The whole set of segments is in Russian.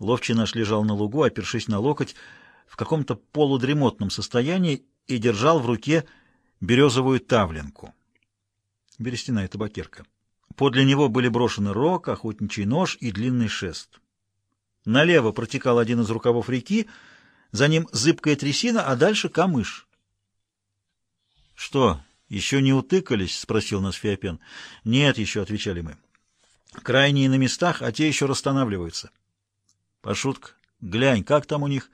Ловчий наш лежал на лугу, опершись на локоть, в каком-то полудремотном состоянии и держал в руке березовую тавленку. Берестяная табакерка. Подле него были брошены рог, охотничий нож и длинный шест. Налево протекал один из рукавов реки, за ним зыбкая трясина, а дальше камыш. — Что, еще не утыкались? — спросил нас Феопен. — Нет еще, — отвечали мы. — Крайние на местах, а те еще расстанавливаются. — Пашутка, глянь, как там у них?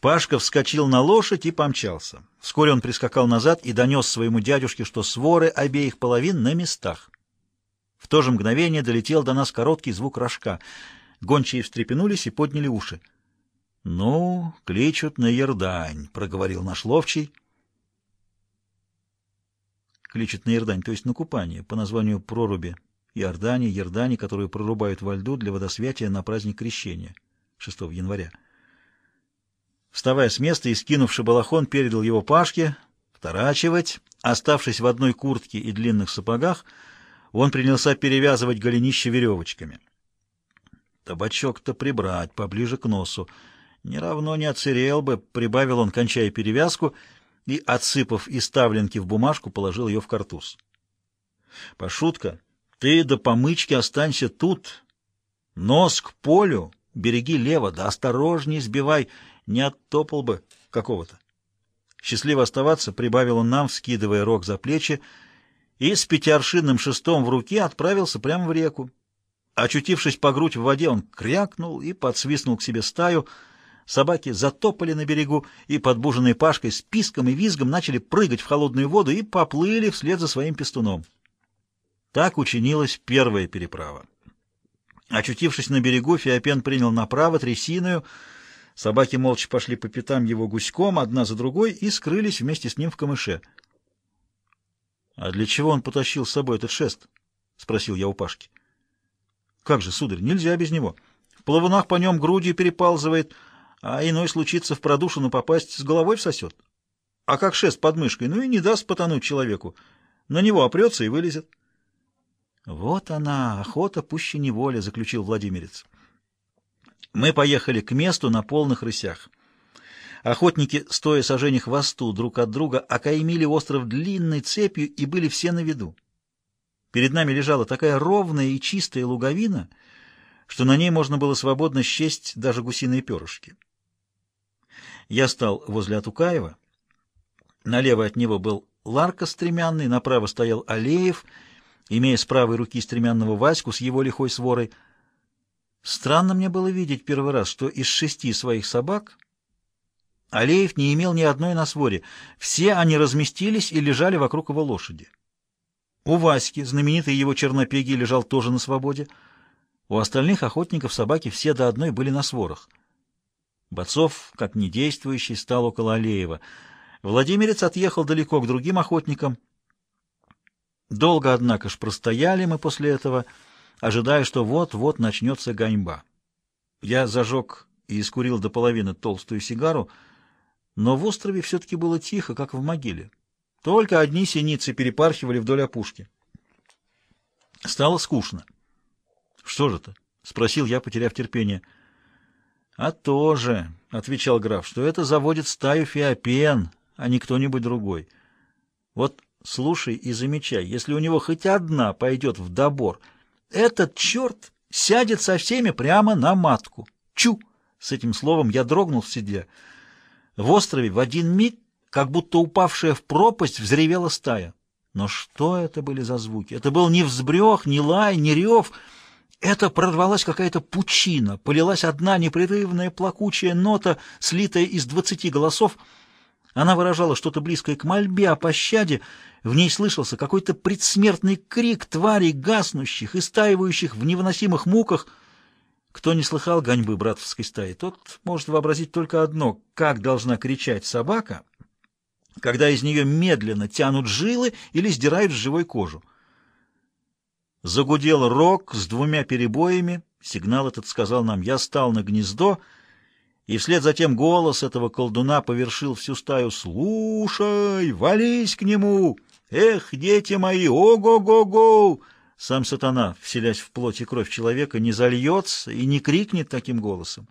Пашка вскочил на лошадь и помчался. Вскоре он прискакал назад и донес своему дядюшке, что своры обеих половин на местах. В то же мгновение долетел до нас короткий звук рожка. Гончие встрепенулись и подняли уши. — Ну, кличут на Ердань, — проговорил наш ловчий. Кличут на Ердань, то есть на купание, по названию проруби Иордани, Ердани, которую прорубают во льду для водосвятия на праздник Крещения, 6 января. Вставая с места и скинувши балахон, передал его Пашке, вторачивать, оставшись в одной куртке и длинных сапогах, — он принялся перевязывать голенище веревочками. Табачок-то прибрать поближе к носу. Не равно не оцерел бы, прибавил он, кончая перевязку, и, отсыпав из ставленки в бумажку, положил ее в картуз. Пошутка, ты до помычки останься тут. Нос к полю, береги лево, да осторожней сбивай, не оттопал бы какого-то. Счастливо оставаться, прибавил он нам, вскидывая рог за плечи, и с пятиаршинным шестом в руке отправился прямо в реку. Очутившись по грудь в воде, он крякнул и подсвистнул к себе стаю. Собаки затопали на берегу, и, подбуженные Пашкой, с писком и визгом начали прыгать в холодную воду и поплыли вслед за своим пестуном. Так учинилась первая переправа. Очутившись на берегу, Феопен принял направо трясиную. Собаки молча пошли по пятам его гуськом, одна за другой, и скрылись вместе с ним в камыше. — А для чего он потащил с собой этот шест? — спросил я у Пашки. — Как же, сударь, нельзя без него. В плавунах по нем грудью переползывает, а иной случится в продушину попасть, с головой всосет. А как шест под мышкой, ну и не даст потонуть человеку. На него опрется и вылезет. — Вот она, охота пуще неволя, — заключил Владимирец. Мы поехали к месту на полных рысях. Охотники, стоя сожжения хвосту друг от друга, окаймили остров длинной цепью и были все на виду. Перед нами лежала такая ровная и чистая луговина, что на ней можно было свободно счесть даже гусиные перышки. Я стал возле Атукаева. Налево от него был Ларка стремянный, направо стоял Алеев, имея с правой руки стремянного Ваську с его лихой сворой. Странно мне было видеть первый раз, что из шести своих собак Алеев не имел ни одной на своре. Все они разместились и лежали вокруг его лошади. У Васьки, знаменитый его чернопегий, лежал тоже на свободе. У остальных охотников собаки все до одной были на сворах. Бацов, как недействующий, стал около Алеева. Владимирец отъехал далеко к другим охотникам. Долго, однако ж, простояли мы после этого, ожидая, что вот-вот начнется гоньба. Я зажег и искурил до половины толстую сигару, но в острове все-таки было тихо, как в могиле. Только одни синицы перепархивали вдоль опушки. Стало скучно. — Что же это? — спросил я, потеряв терпение. — А то же, — отвечал граф, — что это заводит стаю феопен, а не кто-нибудь другой. Вот слушай и замечай, если у него хоть одна пойдет в добор, этот черт сядет со всеми прямо на матку. Чу! С этим словом я дрогнул в седле. В острове в один миг, как будто упавшая в пропасть, взревела стая. Но что это были за звуки? Это был ни взбрех, ни лай, ни рев. Это прорвалась какая-то пучина, полилась одна непрерывная плакучая нота, слитая из двадцати голосов. Она выражала что-то близкое к мольбе о пощаде. В ней слышался какой-то предсмертный крик тварей, гаснущих, истаивающих в невыносимых муках — кто не слыхал гоньбы братовской стаи, тот может вообразить только одно — как должна кричать собака, когда из нее медленно тянут жилы или сдирают с живой кожу. Загудел рог с двумя перебоями, сигнал этот сказал нам «я стал на гнездо», и вслед за тем голос этого колдуна повершил всю стаю «Слушай, вались к нему! Эх, дети мои, ого-го-го! Сам сатана, вселясь в плоть и кровь человека, не зальется и не крикнет таким голосом.